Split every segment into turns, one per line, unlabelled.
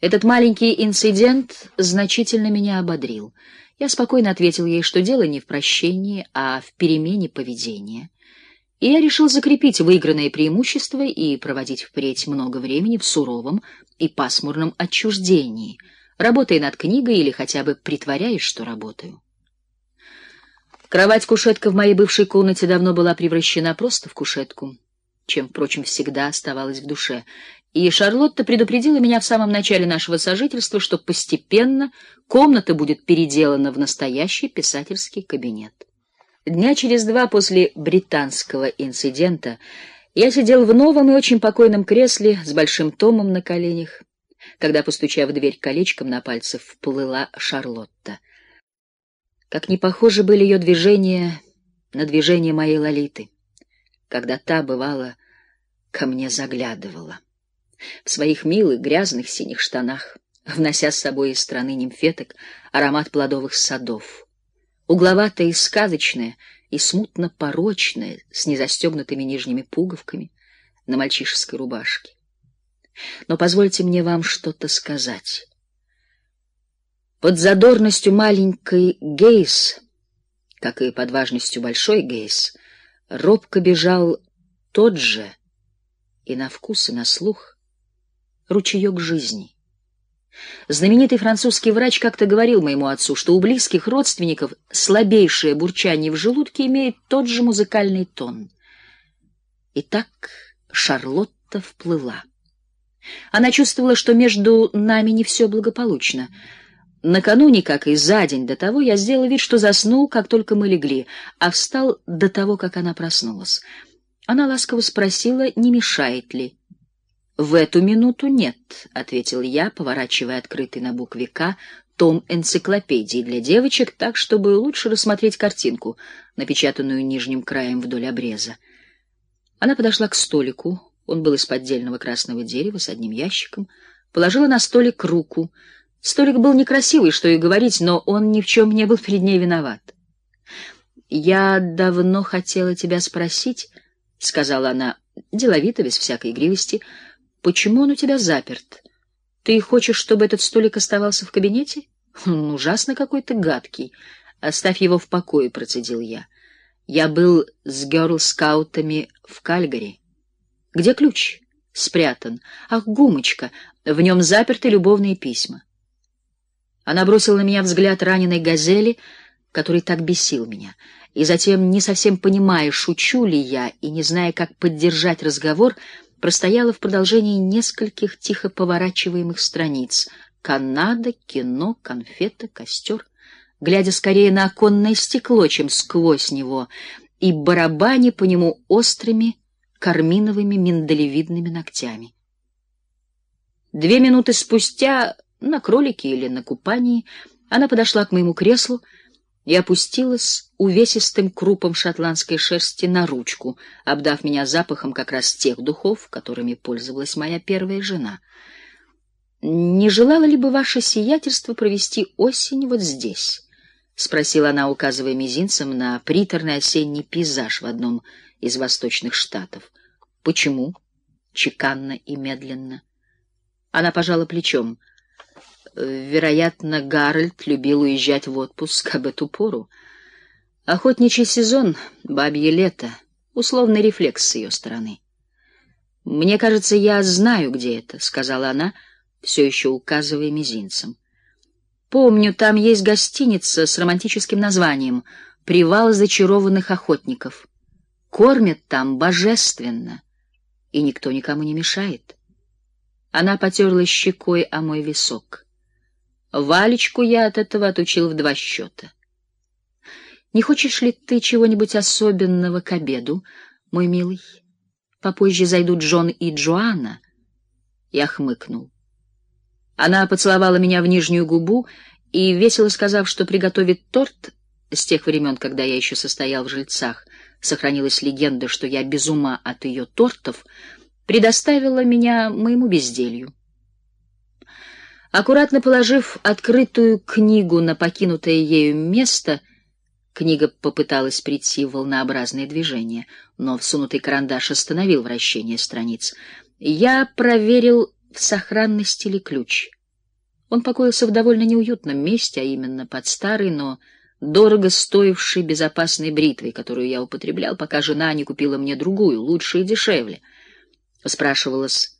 Этот маленький инцидент значительно меня ободрил. Я спокойно ответил ей, что дело не в прощении, а в перемене поведения. И я решил закрепить выигранное преимущество и проводить впредь много времени в суровом и пасмурном отчуждении, работая над книгой или хотя бы притворяясь, что работаю. Кровать-кушетка в моей бывшей комнате давно была превращена просто в кушетку, чем, впрочем, всегда оставалась в душе. И Шарлотта предупредила меня в самом начале нашего сожительства, что постепенно комната будет переделана в настоящий писательский кабинет. Дня через два после британского инцидента я сидел в новом и очень покойном кресле с большим томом на коленях, когда, постучав в дверь колечком на пальце, вплыла Шарлотта. Как не похожи были ее движения на движения моей Лолиты, когда та бывала ко мне заглядывала в своих милых грязных синих штанах, внося с собой из страны нимфеток аромат плодовых садов. Угловатая и сказочная, и смутно порочная, с незастегнутыми нижними пуговками на мальчишеской рубашке. Но позвольте мне вам что-то сказать. Под задорностью маленькой Гейс, как и под важностью большой Гейс, робко бежал тот же и на вкус, и на слух ручеек жизни. Знаменитый французский врач как-то говорил моему отцу, что у близких родственников слабейшее бурчание в желудке имеет тот же музыкальный тон. И так Шарлотта вплыла. Она чувствовала, что между нами не все благополучно. Накануне, как и за день до того, я сделал вид, что заснул, как только мы легли, а встал до того, как она проснулась. Она ласково спросила, не мешает ли. В эту минуту нет, ответил я, поворачивая открытый на букве К том энциклопедии для девочек, так чтобы лучше рассмотреть картинку, напечатанную нижним краем вдоль обреза. Она подошла к столику, он был из поддельного красного дерева с одним ящиком, положила на столик руку. Столик был некрасивый, что и говорить, но он ни в чем не был перед ней виноват. Я давно хотела тебя спросить, сказала она, деловито, без всякой игривости, почему он у тебя заперт? Ты хочешь, чтобы этот столик оставался в кабинете? Он ужасно какой-то гадкий. Оставь его в покое, процедил я. Я был с гёрл-скаутами в Кальгари. Где ключ? Спрятан. Ах, гумочка, в нем заперты любовные письма. Она бросила на меня взгляд раненой газели, который так бесил меня, и затем, не совсем понимая, шучу ли я и не зная, как поддержать разговор, простояла в продолжении нескольких тихо поворачиваемых страниц: Канада, кино, конфета, костер, глядя скорее на оконное стекло, чем сквозь него, и барабаня по нему острыми карминовыми миндалевидными ногтями. Две минуты спустя на кролике или на купании, она подошла к моему креслу и опустилась увесистым крупом шотландской шерсти на ручку, обдав меня запахом как раз тех духов, которыми пользовалась моя первая жена. Не желала ли бы ваше сиятельство провести осень вот здесь? спросила она, указывая мизинцем на приторный осенний пейзаж в одном из восточных штатов. Почему? чеканно и медленно. Она пожала плечом. Вероятно, Гарольд любил уезжать в отпуск об эту пору. Охотничий сезон, бабье лето, условный рефлекс с ее стороны. Мне кажется, я знаю, где это, сказала она, все еще указывая мизинцем. Помню, там есть гостиница с романтическим названием Привал зачарованных охотников. Кормят там божественно, и никто никому не мешает. Она потерла щекой о мой висок. Валечку я от этого отучил в два счета. Не хочешь ли ты чего-нибудь особенного к обеду, мой милый? Попозже зайдут Джон и Джоанна. Я хмыкнул. Она поцеловала меня в нижнюю губу и весело сказав, что приготовит торт, с тех времен, когда я еще состоял в жильцах, сохранилась легенда, что я без ума от ее тортов, предоставила меня моему безделью. Аккуратно положив открытую книгу на покинутое ею место, книга попыталась прийти в волнообразное движение, но всунутый карандаш остановил вращение страниц. Я проверил, в сохранности ли ключ. Он покоился в довольно неуютном месте, а именно под старой, но дорого стоившей безопасной бритвой, которую я употреблял, пока жена не купила мне другую, лучше и дешевле. Спрашивалось,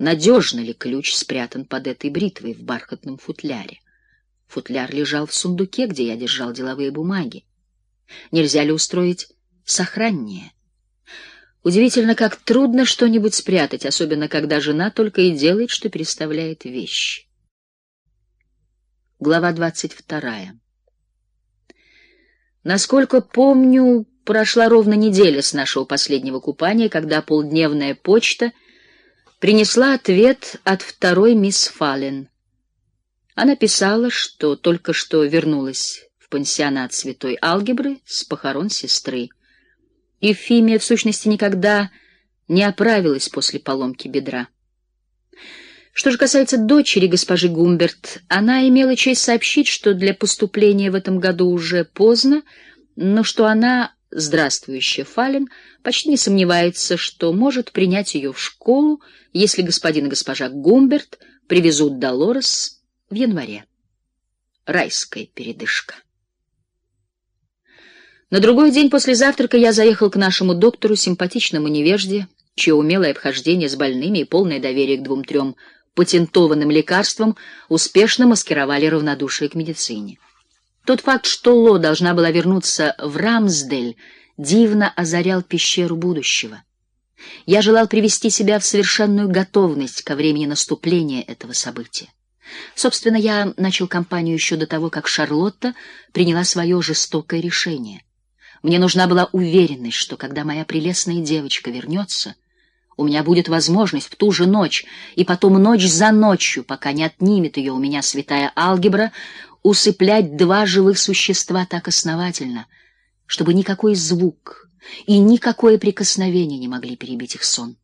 надежно ли ключ спрятан под этой бритвой в бархатном футляре. Футляр лежал в сундуке, где я держал деловые бумаги. Нельзя ли устроить сохраннее? Удивительно, как трудно что-нибудь спрятать, особенно когда жена только и делает, что переставляет вещи. Глава двадцать вторая. Насколько помню, прошла ровно неделя с нашего последнего купания, когда полдневная почта принесла ответ от второй мисс Фаллен. Она писала, что только что вернулась в пансионат Святой Алгебры с похорон сестры. Ефимия, в сущности, никогда не оправилась после поломки бедра. Что же касается дочери госпожи Гумберт, она имела честь сообщить, что для поступления в этом году уже поздно, но что она, здравствующая Фален, почти не сомневается, что может принять ее в школу, если господин и госпожа Гумберт привезут Долорес в январе. Райская передышка. На другой день после завтрака я заехал к нашему доктору, симпатичному невежде, чье умелое обхождение с больными и полное доверие к двум-трем патентованным лекарствам успешно маскировали равнодушие к медицине. Тот факт, что Ло должна была вернуться в Рамсдель, дивно озарял пещеру будущего. Я желал привести себя в совершенную готовность ко времени наступления этого события. Собственно, я начал кампанию еще до того, как Шарлотта приняла свое жестокое решение. Мне нужна была уверенность, что когда моя прелестная девочка вернется, у меня будет возможность в ту же ночь и потом ночь за ночью, пока не отнимет ее у меня святая алгебра, усыплять два живых существа так основательно, чтобы никакой звук и никакое прикосновение не могли перебить их сон.